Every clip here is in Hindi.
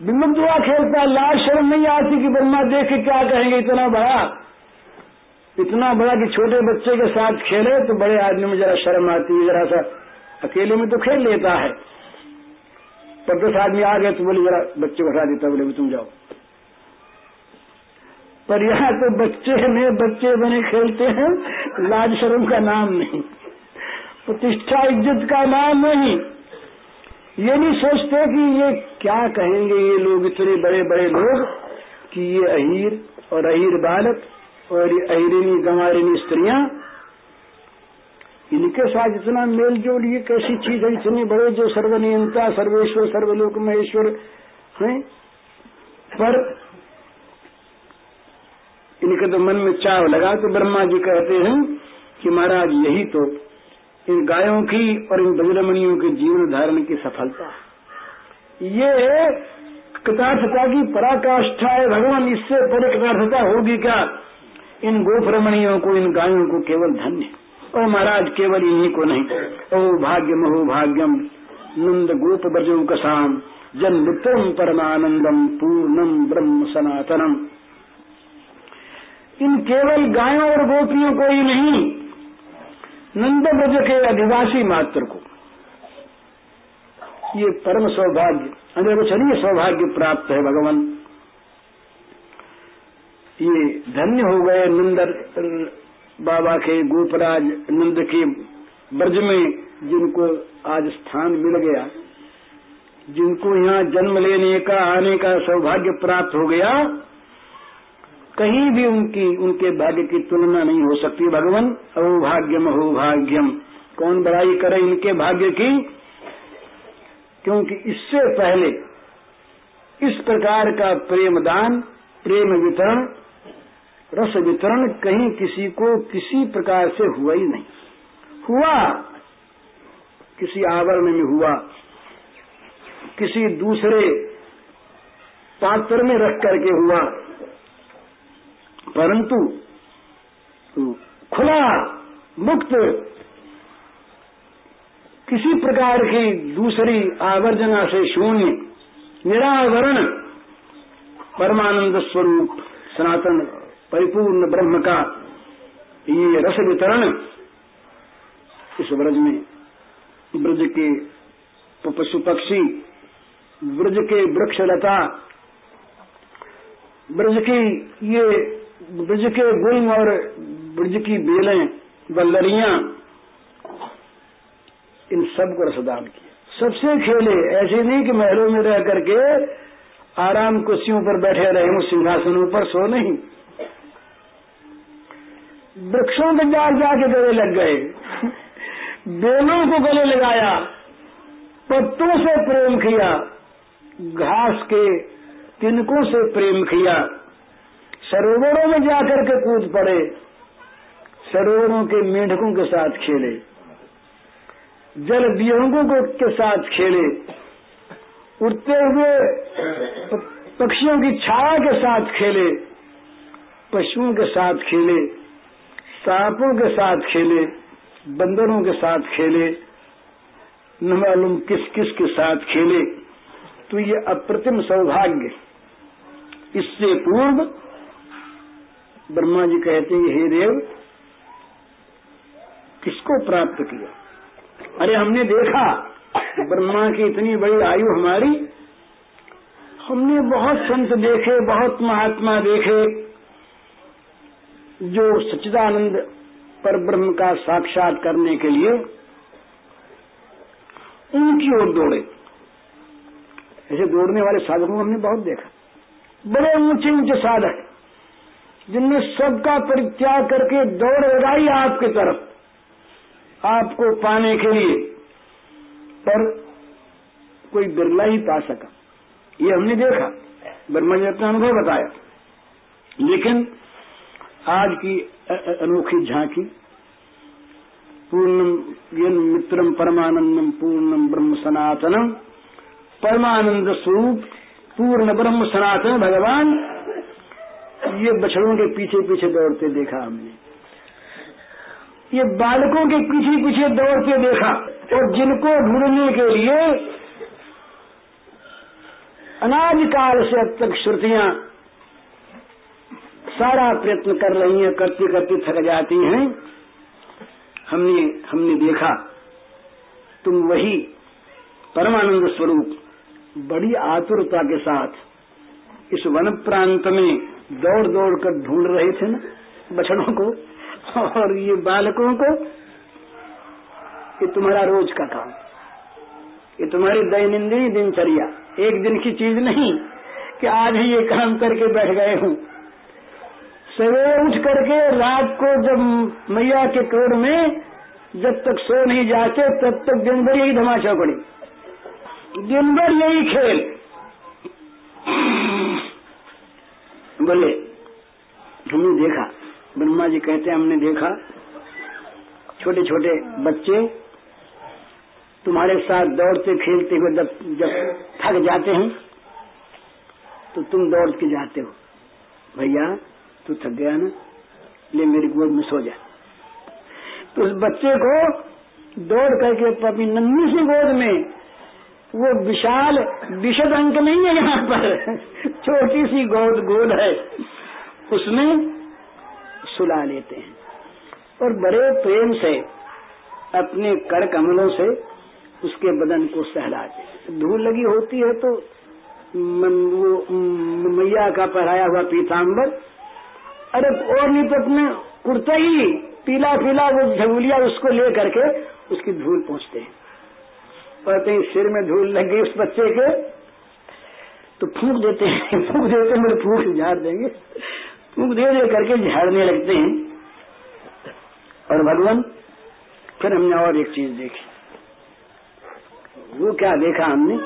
विमुक्त हुआ खेलता लाज शर्म नहीं आती कि ब्रह्मा देख के क्या कहेंगे, इतना बड़ा। इतना बड़ा कि छोटे बच्चे के साथ खेले तो बड़े आदमी में जरा शर्म आती है, जरा सा अकेले में तो खेल लेता है। पर दस आदमी आ गए तो बोले, जरा बच्चे को हटा देता बोले तुम जाओ। पर यहाँ तो बच्चे में बच्चे बने खेलते हैं लाज शर्म का नाम नहीं। प्रतिष्ठा इज़्ज़त का नाम नहीं। ये नहीं सोचते कि ये क्या कहेंगे ये लोग, इतने बड़े बड़े लोग, कि ये अहीर और अहीर बालक और ये अहिरिनी गंवारिनी स्त्रियाँ, इनके साथ इतना मेल जोल ये कैसी चीज़ है, इतने बड़े जो सर्वनियंता, सर्वेश्वर, सर्वलोक महेश्वर हैं? पर इनके तो मन में चाव लगा तो ब्रह्मा जी कहते हैं कि महाराज, यही तो इन गायों की और इन बजरमणियों के जीवन धारण की सफलता। ये कृतार्थता की पराकाष्ठा है भगवान, इससे बड़ी कृतार्थता होगी क्या? इन गोपरमणियों को, इन गायों को केवल धन्य। और महाराज, केवल इन्हीं को नहीं। ओ भाग्य महो भाग्यम, नंद गोप ब्रजों कसाम जन मित्रम परमानंदम, पूर्णम ब्रह्म सनातनम। इन केवल गायों और गोपियों को ही नहीं नंद ब्रज के अधिवासी मात्र को। ये परम सौभाग्य, अनिर्वचनीय सौभाग्य प्राप्त है भगवान। ये धन्य हो गए नंदर, बाबा के गोपराज नंद के ब्रज में जिनको आज स्थान मिल गया, जिनको यहाँ जन्म लेने का, आने का सौभाग्य प्राप्त हो गया कहीं भी उनकी, उनके भाग्य की तुलना नहीं हो सकती भगवान। अहोभाग्यम अहोभाग्यम। कौन बड़ाई करे इनके भाग्य की? क्योंकि इससे पहले इस प्रकार का प्रेम दान, प्रेम वितरण, रस वितरण कहीं किसी को किसी प्रकार से हुआ ही नहीं। हुआ, किसी आवरण में हुआ। किसी दूसरे पात्र में रख करके हुआ। परंतु खुला मुक्त किसी प्रकार की दूसरी आवर्जना से शून्य, निरावरण परमानंद स्वरूप सनातन परिपूर्ण ब्रह्म का ये रस वितरण इस ब्रज में, ब्रज के पशु पक्षी ब्रज के वृक्षलता, ब्रज की ये ब्रज के गुण और ब्रज की बेलें वल्लरियाँ इन सबको रसदान किया सबसे खेले ऐसे नहीं कि महलों में रह करके आराम कुर्सियों पर बैठे रहे हूँ सिंहासनों पर सो नहीं। वृक्षों के जाल जाके गले लग गए। बेलों को गले लगाया, पत्तों से प्रेम किया, घास के तिनकों से प्रेम किया। सरोवरों में जाकर के कूद पड़े, सरोवरों के मेढकों के साथ खेले जल विहंगों को के साथ खेले, उड़ते हुए पक्षियों की छाया के साथ खेले, पशुओं के साथ खेले, सांपों के साथ खेले, बंदरों के साथ खेले, न मालूम किस किस के साथ खेले। तो ये अप्रतिम सौभाग्य। इससे पूर्व ब्रह्मा जी कहते हैं, हे देव, किसको प्राप्त किया? अरे, हमने देखा ब्रह्मा की इतनी बड़ी आयु हमारी, हमने बहुत संत देखे, बहुत महात्मा देखे, जो सच्चिदानंद पर ब्रह्म का साक्षात करने के लिए उनकी ओर दौड़े। ऐसे दौड़ने वाले साधकों को हमने बहुत देखा। बड़े ऊँचे ऊँचे साधक। जिनने सबका परित्याग करके दौड़ लगाई आपकी तरफ़, आपको पाने के लिए, पर कोई बिरला ही पा सका। ये हमने देखा, ब्रह्मा जी अपना अनुभव बताया। लेकिन आज की अनोखी झांकी, पूर्णम यन मित्रम परमानंदम, पूर्णम ब्रह्म सनातनम, परमानंद स्वरूप, पूर्ण ब्रह्म सनातन भगवान ये बछड़ों के पीछे पीछे दौड़ते देखा हमने। ये बालकों के पीछे पीछे दौड़ते देखा और जिनको ढूँढने के लिए अनादिकाल से अब तक श्रुतियाँ सारा प्रयत्न कर रही हैं, करते करते थक जाती हैं। हमने हमने देखा, तुम वही परमानंद स्वरूप, बड़ी आतुरता के साथ इस वन प्रांत में दौड़ दौड़ कर ढूंढ रहे थे ना बछड़ों को और ये बालकों को ये तुम्हारा रोज का काम ये तुम्हारी दैनंदिन दिनचर्या, एक दिन की चीज़ नहीं कि आज ही ये काम करके बैठ गए हूँ। सवेरे उठ करके रात को जब मैया के क्रोध में जब तक सो नहीं जाते, तब तक दिन भर यही धमाचा पड़ी। दिन भर यही खेल। बोले हमने देखा? ब्रह्मा जी कहते हमने देखा। छोटे छोटे बच्चे तुम्हारे साथ दौड़ते, खेलते हुए जब जब थक जाते हैं तो तुम दौड़ के जाते हो। भैया, तू थक गया ना? ले मेरी गोद में सो जा। तो उस बच्चे को दौड़ करके अपनी नन्ही सी गोद में वो विशाल, विशद अंक नहीं है यहाँ पर। छोटी सी गोद गोद है। उसमें सुला लेते हैं। और बड़े प्रेम से, अपने कर कमलों से उसके बदन को सहलाते हैं। धूल लगी होती है तो वो मैया का पहराया हुआ पीताम्बर अरे और नहीं तो अपने कुर्ता ही पीला पीला वो झगुलिया उसको ले करके उसकी धूल पहुँचते हैं। और कहीं सिर में धूल लग गई उस बच्चे के तो फूक देते हैं, फूक देते हैं मेरे फूक झाड़ देंगे। फूक दे दे करके झाड़ने लगते हैं। और भगवान, फिर हमने और एक चीज़ देखी। वो क्या देखा हमने?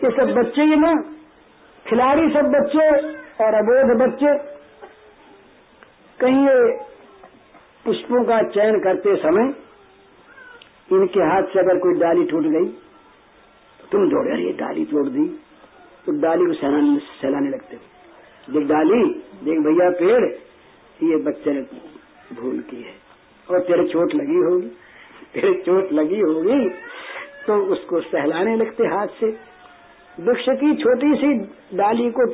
कि सब बच्चे ही ना, खिलाड़ी सब बच्चे और अबोध बच्चे, कहीं ये पुष्पों का चयन करते समय इनके हाथ से अगर कोई डाली टूट गई तुम दौड़े, अरे डाली तोड़ दी। तो डाली को सहलाने सहलाने लगते हो देख डाली, देख भैया पेड़, ये बच्चे ने भूल की है। और तेरे चोट लगी होगी, तेरे चोट लगी होगी तो उसको सहलाने लगते हाथ से। वृक्ष की छोटी सी डाली को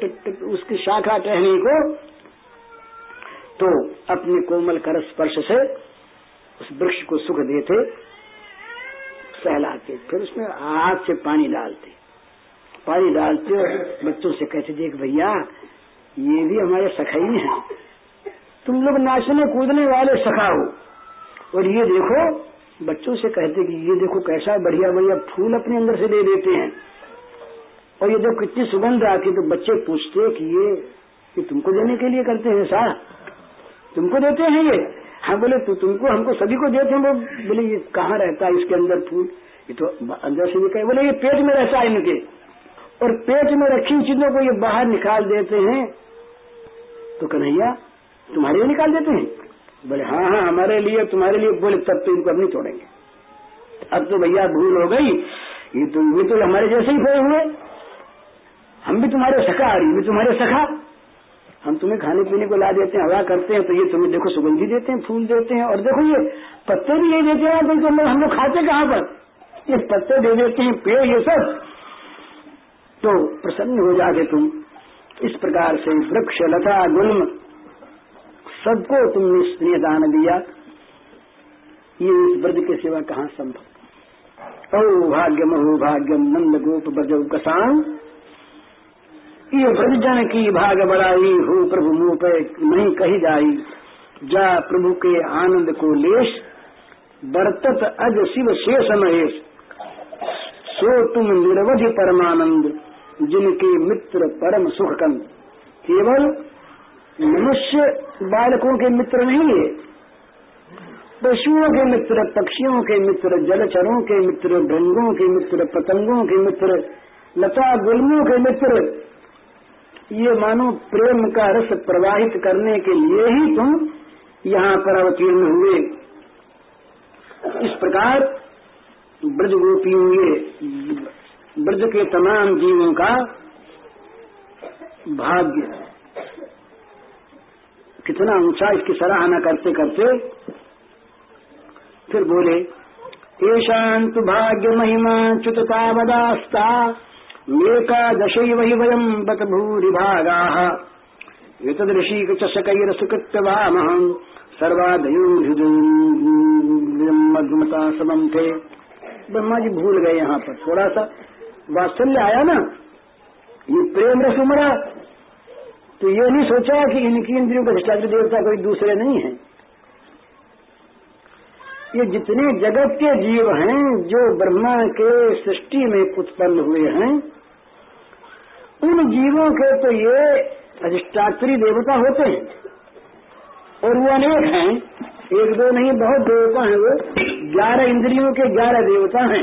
उसकी शाखा टहने को तो अपने कोमल कर स्पर्श से उस वृक्ष को सुख देते। सहलाते फिर उसमें हाथ से पानी डालते। पानी डालते और बच्चों से कहते, देख भैया, ये भी हमारे सखाई हैं। तुम लोग नाचने कूदने वाले सखा हो। और ये देखो, बच्चों से कहते कि ये देखो कैसा बढ़िया बढ़िया फूल अपने अंदर से दे देते हैं। और ये देखो कितनी सुगंध आती तो बच्चे पूछते कि ये ये तुमको देने के लिए करते हैं सा तुमको देते हैं ये? हाँ बोले तु, तुमको हमको सभी को देते हैं वो। बोले ये कहाँ रहता है इसके अंदर फूल? ये तो अंदर से निकल बोले ये पेट में रहता है इनके। और पेट में रखी चीज़ों को ये बाहर निकाल देते हैं। तो कन्हैया तुम्हारे लिए निकाल देते हैं? बोले हाँ हाँ हमारे लिए तुम्हारे लिए। बोले तब तो इनको अब नहीं तोड़ेंगे। अब तो भैया भूल हो गई ये तो ये तो हमारे जैसे ही खोए हुए। हम भी तुम्हारे सखा आ रही भी तुम्हारे सखा। हम तुम्हें खाने पीने को ला देते हैं, हवा करते हैं तो ये तुम्हें देखो सुगंधी देते हैं, फूल देते हैं, और देखो ये पत्ते भी ये देते हैं तो हम लोग खाते कहाँ पर? ये पत्ते दे देते हैं, पेड़, ये सब। तो प्रसन्न हो जाते तुम। इस प्रकार से वृक्ष, लता, गुल्म, सबको तुमने स्नेह दान दिया। ये इस व्रज के सिवा कहाँ संभव? ओ भाग्यम हो भाग्यम, नंद गोप, ब्रज कसान ये ब्रज जन की भाग बड़ाई हो प्रभु मुँह पे, नहीं कही जाई। जा प्रभु के आनंद को लेश, बरतत अज शिव शेष महेश। सो तुम निरवधि परमानंद, जिनके मित्र परम सुख कंद केवल मनुष्य बालकों के मित्र नहीं है। पशुओं के मित्र, पक्षियों के मित्र, जलचरों के मित्र, भृंगों के मित्र, पतंगों के मित्र, लता, गुलमों के मित्र ये मानो प्रेम का रस प्रवाहित करने के लिए ही तुम यहाँ पर अवतीर्ण हुए। इस प्रकार ब्रज गोपी हुए ब्रज के तमाम जीवों का भाग्य कितना ऊँचा इसकी सराहना करते करते फिर बोले ईशांत भाग्य महिमा च्युतता मेकादश वही वयम बत भूरिभागा एतदृशीकचषकैरसुकृत्य वामहम् सर्वाधयुमता समम थे ब्रह्मा जी भूल गए यहाँ पर। थोड़ा सा वात्सल्य आया ना? ये प्रेम रस उमरा तो ये नहीं सोचा कि इनकी इंद्रियों का अधिष्ठात्र देवता कोई दूसरे नहीं है। ये जितने जगत के जीव हैं, जो ब्रह्मा के सृष्टि में उत्पन्न हुए हैं उन जीवों के तो ये अधिष्ठात्री देवता होते हैं। और वो अनेक हैं। एक दो नहीं, बहुत देवता हैं वो। ग्यारह इंद्रियों के ग्यारह देवता हैं।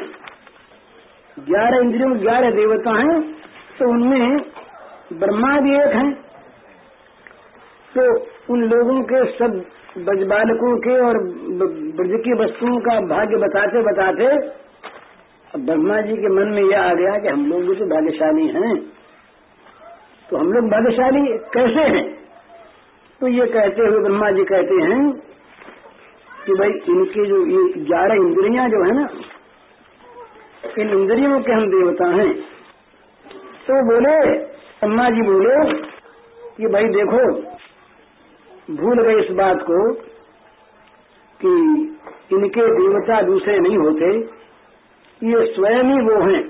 ग्यारह इंद्रियों के ग्यारह देवता हैं तो उनमें ब्रह्मा भी एक हैं। तो उन लोगों के सब ब्रजबालकों के और ब्रज की वस्तुओं का भाग्य बताते बताते ब्रह्मा जी के मन में यह आ गया कि हम लोग भी तो भाग्यशाली हैं। तो हम लोग भाग्यशाली कैसे हैं? तो ये कहते हुए ब्रह्मा जी कहते हैं कि भाई इनके जो ये ग्यारह इंद्रियाँ जो है ना, इन इंद्रियों के हम देवता हैं। तो बोले, ब्रह्मा जी बोले कि भाई देखो, भूल गए इस बात को कि इनके देवता दूसरे नहीं होते, ये स्वयं ही वो हैं।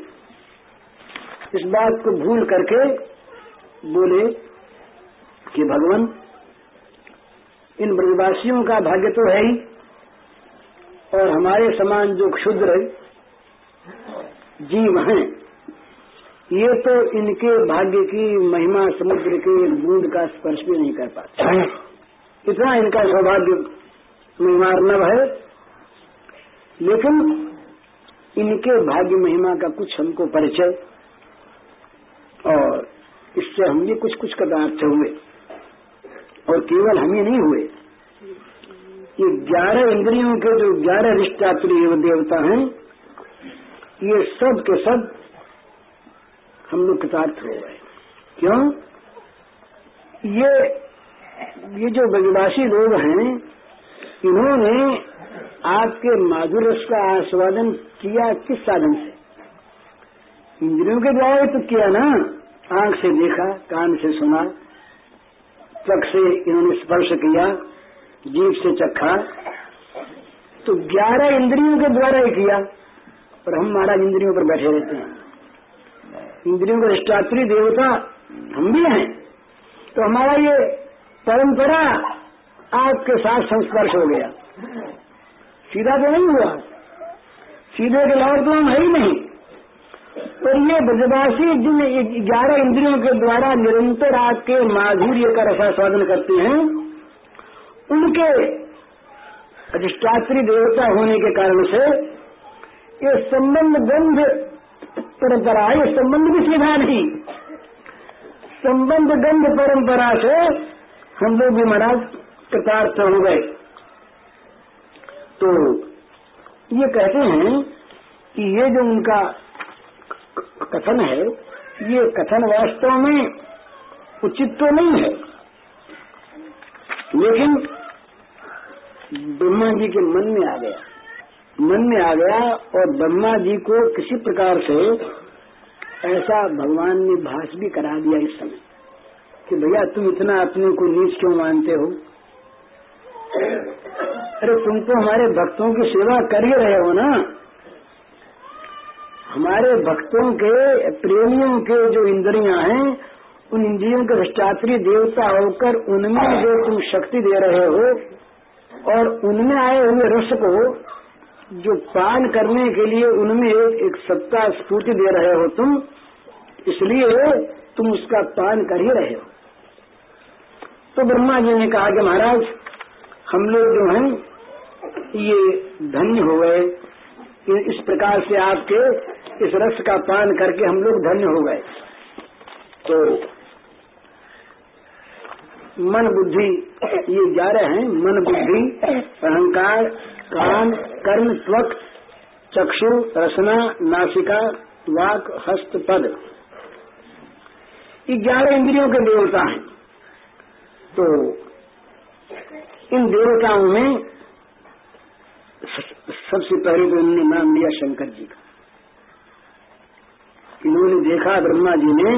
इस बात को भूल करके बोले कि भगवान, इन ब्रजवासियों का भाग्य तो है ही, और हमारे समान जो क्षुद्र जीव हैं, ये तो इनके भाग्य की महिमा समुद्र के बूंद का स्पर्श भी नहीं कर पाते। इतना इनका सौभाग्य महिमार्नव है, लेकिन इनके भाग्य महिमा का कुछ हमको परिचय इससे हम भी कुछ कुछ पदार्थ हुए और केवल हम ही नहीं हुए। ये ग्यारह इंद्रियों के जो ग्यारह रिष्टात्री देवता हैं, ये सब के सब हम लोग कृतार्थ हो गए। क्यों? ये ये जो ब्रजवासी लोग हैं, इन्होंने आपके माधुर रस का आस्वादन किया किस साधन से? इंद्रियों के द्वारा तो किया ना। आँख से देखा, कान से सुना त्वक से इन्होंने स्पर्श किया जीव से चखा तो ग्यारह इंद्रियों के द्वारा ही किया और हम महाराज इंद्रियों पर बैठे रहते हैं। इंद्रियों का इष्टात्री देवता हम भी हैं। तो हमारा ये परंपरा आपके साथ संस्पर्श हो गया। सीधा तो नहीं हुआ। सीधे के लाभ तो हम है ही नहीं। और ये ब्रजवासी जिन ग्यारह इंद्रियों के द्वारा निरंतर आपके माधुर्य का रसास्वादन करते हैं, उनके अधिष्ठात्री देवता होने के कारण से ये संबंध गंध परंपरा, ये संबंध भी सीधा नहीं, संबंध गंध परंपरा से हम लोग भी महाराज कृतार्थ हो गए। तो ये कहते हैं कि ये जो उनका कथन है, ये कथन वास्तव में उचित तो नहीं है। लेकिन ब्रह्मा जी के मन में आ गया। मन में आ गया और ब्रह्मा जी को किसी प्रकार से ऐसा भगवान ने भाष भी करा दिया इस समय कि भैया तुम इतना अपने को नीच क्यों मानते हो? अरे तुम तो हमारे भक्तों की सेवा कर ही रहे हो ना। हमारे भक्तों के प्रेमियों के जो इंद्रियाँ हैं उन इंद्रियों के भ्रष्टात्री देवता होकर उनमें जो तुम शक्ति दे रहे हो और उनमें आए हुए रस को जो पान करने के लिए उनमें एक, एक सत्ता स्फूर्ति दे रहे हो तुम इसलिए तुम उसका पान कर ही रहे हो। तो ब्रह्मा जी ने कहा कि महाराज हम लोग जो हैं ये धन्य हो गए। इस प्रकार से आपके इस रस का पान करके हम लोग धन्य हो गए। तो मन बुद्धि, ये ग्यारह हैं, मन बुद्धि, अहंकार कान कर्म त्वक चक्षु, रसना, नासिका, वाक, हस्त, पद। ये ग्यारह इंद्रियों के देवता हैं। तो इन देवताओं में सबसे पहले तो उन्होंने नाम लिया शंकर जी का। इन्होंने देखा ब्रह्मा जी ने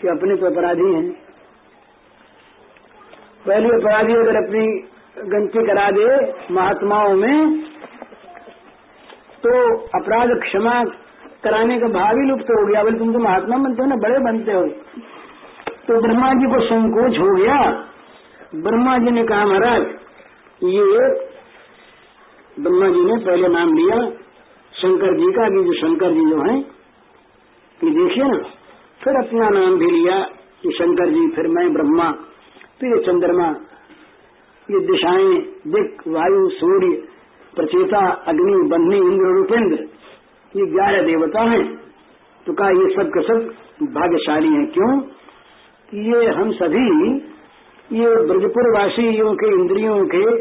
कि अपने तो अपराधी हैं। पहले अपराधी अगर अपनी गंती करा दे महात्माओं में तो अपराध क्षमा कराने का भाव ही लुप्त हो गया। बोले तुम तो महात्मा बनते हो ना, बड़े बनते हो तो ब्रह्मा जी को संकोच हो गया। ब्रह्मा जी ने कहा, महाराज, ये ब्रह्मा जी ने पहले नाम लिया, शंकर जी का कि जो शंकर जी जो हैं कि देखिए ना, फिर अपना नाम भी लिया कि शंकर जी, फिर मैं ब्रह्मा, फिर ये चंद्रमा, ये दिशाएँ दिक वायु, सूर्य, प्रचेता, अग्नि बन्ही इंद्र, रूपेंद्र, ये ग्यारह देवता हैं। तो कहा, ये सब के सब भाग्यशाली हैं। क्यों? ये हम सभी, ये ब्रजपुर वासियों के इंद्रियों के,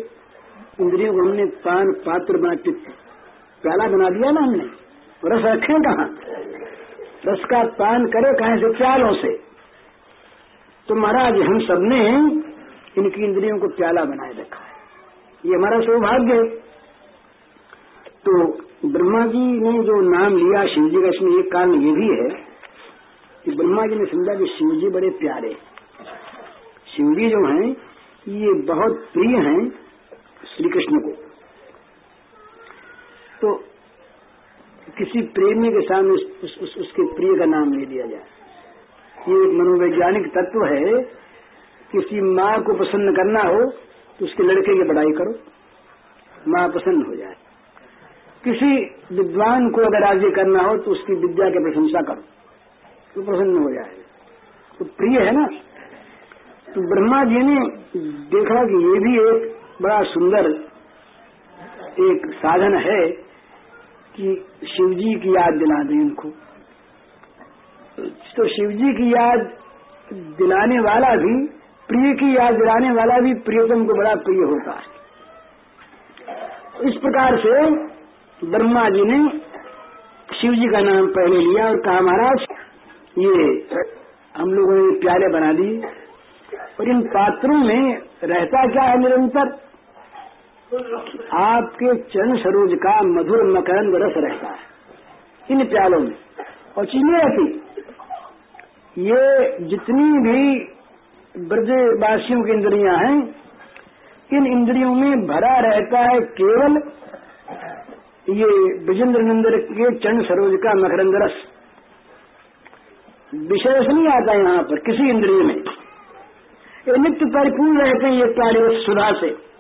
इंद्रियों को हमने पान, पात्र बना प्याला बना दिया ना हमने। रस रखे कहा? रस का पान करे कहें से? प्यालों से। तो महाराज, हम सबने इनकी इंद्रियों को प्याला बनाए रखा है। ये हमारा सौभाग्य है। तो ब्रह्मा जी ने जो नाम लिया शिव जी का, इसमें एक कारण ये भी है कि ब्रह्मा जी ने समझा कि शिव जी बड़े प्यारे शिवजी जो हैं, ये बहुत प्रिय हैं श्री कृष्ण को। तो किसी प्रेमी के सामने उस, उस, उस, उसके प्रिय का नाम ले लिया जाए। ये एक मनोवैज्ञानिक तत्व है किसी माँ को प्रसन्न करना हो तो उसके लड़के की बड़ाई करो। माँ प्रसन्न हो जाए। किसी विद्वान को अगर राज़ी करना हो तो उसकी विद्या की प्रशंसा करो। तो प्रसन्न हो जाए। तो प्रिय है ना? तो ब्रह्मा जी ने देखा कि ये भी एक बड़ा सुंदर एक साधन है। कि शिवजी की याद दिला दें उनको। तो शिवजी की याद दिलाने वाला भी, प्रिय की याद दिलाने वाला भी प्रियतम को बड़ा प्रिय होता है। इस प्रकार से ब्रह्मा जी ने शिव जी का नाम पहले लिया और कहा, महाराज, ये हम लोगों ने प्याले बना दिए और इन पात्रों में रहता क्या है निरंतर? आपके चरण सरोज का मधुर मकरंद रस रहता है, इन प्यालों में। और चीनी रहती ये जितनी भी ब्रजवासियों की इंद्रियाँ हैं, इन इंद्रियों में भरा रहता है केवल ये विजेंद्र नंदर के चरण सरोज का मकरंद रस। विशेष नहीं आता यहाँ पर, किसी इंद्रिय में। ये नित्य परिपूर्ण रहते हैं ये प्यारे सुधा से।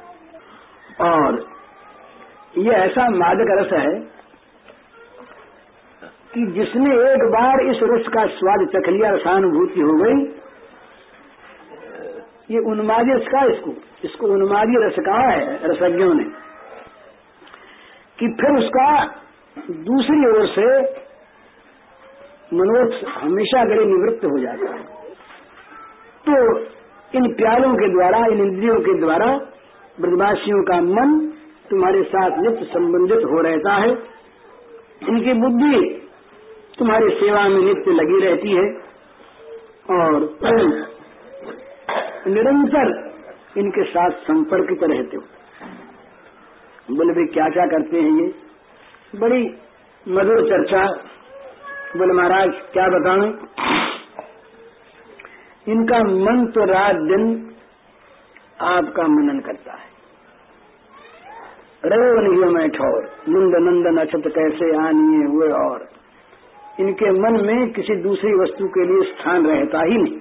और ये ऐसा मादक रस है कि जिसने एक बार इस रस का स्वाद चख लिया रसानुभूति हो गई, ये उन्मादी रस का इसको इसको उन्मादी रस कहा है, रसज्ञों ने, कि फिर उसका दूसरी ओर से मनोज हमेशा गले निवृत्त हो जाता है। तो इन प्यालों के द्वारा, इन इंद्रियों के द्वारा ब्रजवासियों का मन तुम्हारे साथ नित्य संबंधित हो रहता है। इनकी बुद्धि तुम्हारी सेवा में नित्य लगी रहती है और निरंतर इनके साथ संपर्कित रहते हो। बोले, भाई, क्या क्या करते हैं ये? बड़ी मधुर चर्चा। बोले, महाराज, क्या बताऊँ? इनका मन तो रात दिन आपका मनन करता है। रवो नहीं मैं ठोर नंद नंदन अछत कैसे आनिए हुए और। इनके मन में किसी दूसरी वस्तु के लिए स्थान रहता ही नहीं।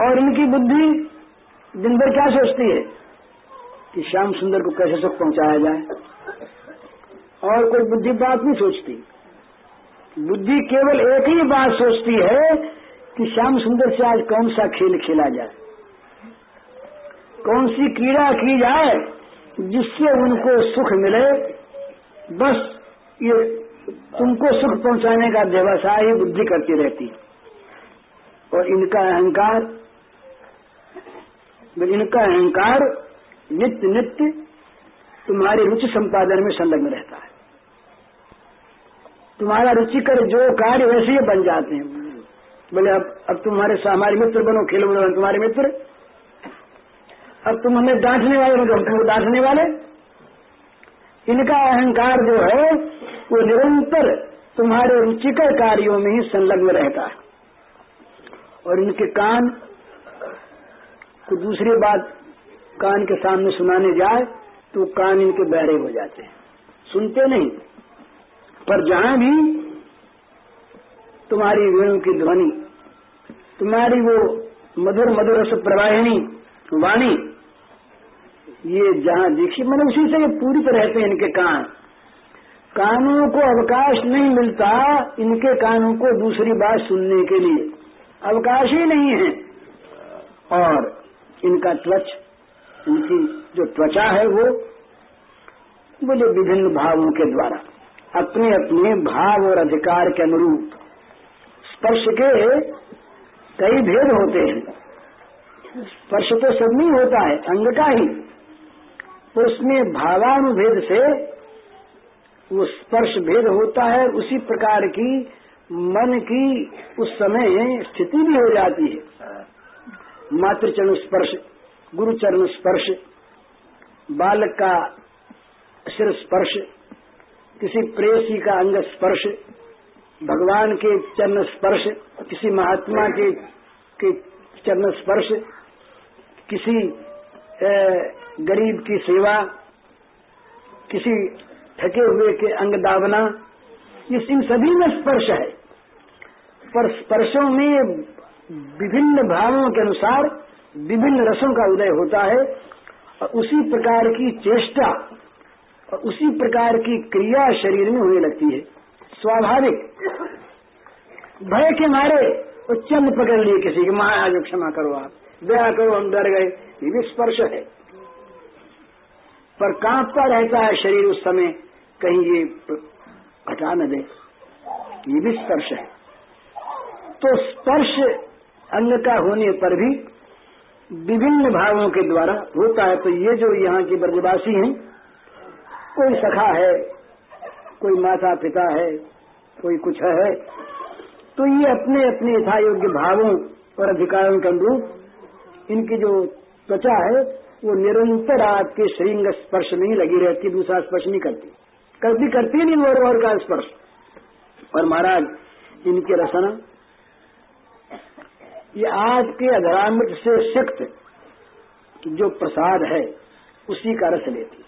और इनकी बुद्धि दिन भर क्या सोचती है? कि श्याम सुंदर को कैसे सुख पहुँचाया जाए? और कोई बुद्धि बात नहीं सोचती। बुद्धि केवल एक ही बात सोचती है कि श्याम सुंदर से आज कौन सा खेल खेला जाए? कौन सी क्रीड़ा की जाए? जिससे उनको सुख मिले, बस ये तुमको सुख पहुँचाने का व्यवसाय बुद्धि करती रहती और इनका अहंकार इनका अहंकार नित्य नित्य तुम्हारी रुचि संपादन में संलग्न रहता है। तुम्हारा रुचिकर जो कार्य वैसे ही बन जाते हैं। बोले, अब अब तुम्हारे हमारे मित्र बनो, खेल बनो, तुम्हारे मित्र अब तुम हमें डांटने वाले मतलब हम तुमको डांटने वाले। इनका अहंकार जो है, वो निरंतर तुम्हारे रुचिकर कार्यों में ही संलग्न रहता है। और इनके कान को दूसरी बात कान के सामने सुनाने जाए तो कान इनके बहरे हो जाते हैं। सुनते नहीं। पर जहाँ भी तुम्हारी वेणु की ध्वनि, तुम्हारी वो मधुर मधुर रस प्रवाहिनी वाणी ये जहाँ देखी मैंने उसी से ये पूरी रहते हैं इनके कान। कानों को अवकाश नहीं मिलता इनके कानों को दूसरी बात सुनने के लिए। अवकाश ही नहीं है। और इनका त्वच, इनकी जो त्वचा है वो बोले विभिन्न भावों के द्वारा, अपने अपने भाव और अधिकार के अनुरूप स्पर्श के कई भेद होते हैं। स्पर्श तो सब नहीं होता है, अंग का ही। उसमें भावानुभेद से वो स्पर्श भेद होता है, उसी प्रकार की मन की उस समय स्थिति भी हो जाती है। मातृचरण स्पर्श, गुरुचरण स्पर्श, बालक का सिर स्पर्श, किसी प्रेसी का अंग स्पर्श, भगवान के चरण स्पर्श, किसी महात्मा के के चरण स्पर्श, किसी गरीब की सेवा, किसी थके हुए के अंग दावना ये इन सभी में स्पर्श है। पर स्पर्शों में विभिन्न भावों के अनुसार, विभिन्न रसों का उदय होता है, और उसी प्रकार की चेष्टा, और उसी प्रकार की क्रिया शरीर में होने लगती है। स्वाभाविक। भय के मारे वो चंद पकड़ लिए किसी की माँ आज क्षमा करो आप, दया करो, हम डर गए। ये भी स्पर्श है। पर कांपता रहता है शरीर उस समय, कहीं ये हटा न दे। ये भी स्पर्श है। तो स्पर्श अंग का होने पर भी विभिन्न भावों के द्वारा होता है। तो ये जो यहाँ के ब्रजवासी हैं, कोई सखा है, कोई माता पिता है, कोई कुछ है तो ये अपने अपने यथा योग्य भावों और अधिकारों के अनुरूप इनकी जो त्वचा है, वो निरंतर आपके श्रृंग स्पर्श नहीं लगी रहती, दूसरा स्पर्श नहीं करती। कभी करती नहीं, और और का स्पर्श। और महाराज, इनकी रसना, ये आपके अधरामृत से सिक्त जो प्रसाद है, उसी का रस लेती।